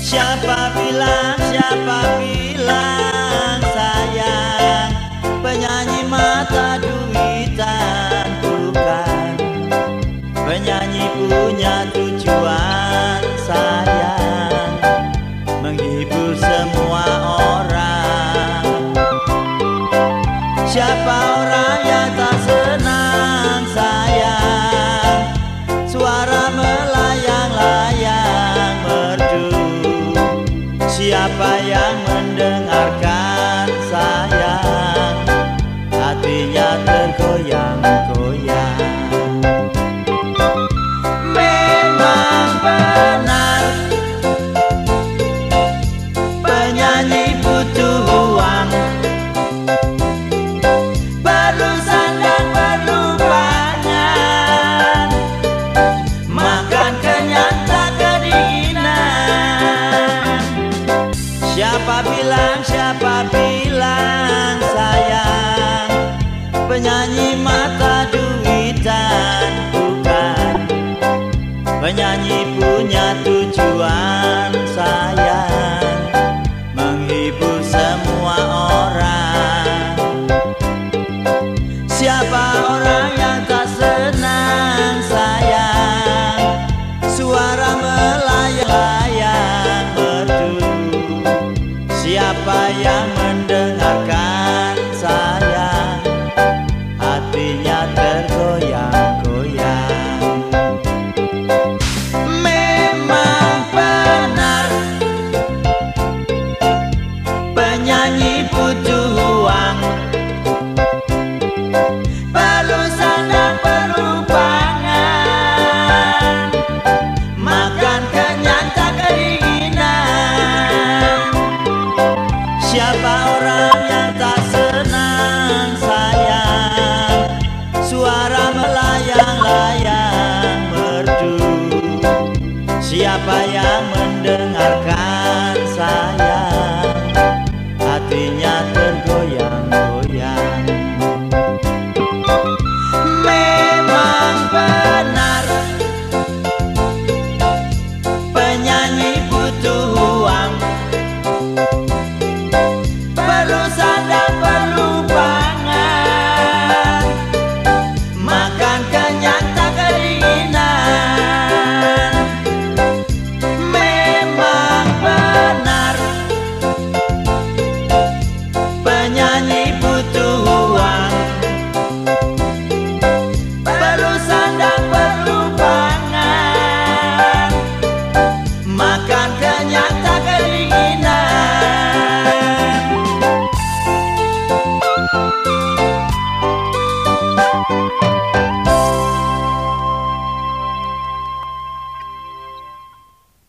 Siapa bilang, siapa bilang sayang Penyanyi mata duitan bukan Penyanyi punya tujuan sayang Menghibur semua orang. Siapa Siapa yang mendengarkan sayang Hatinya tergoyang-goyang Siapa bilang, siapa bilang sayang. Penyanyi mata siapa yang mendengarkan?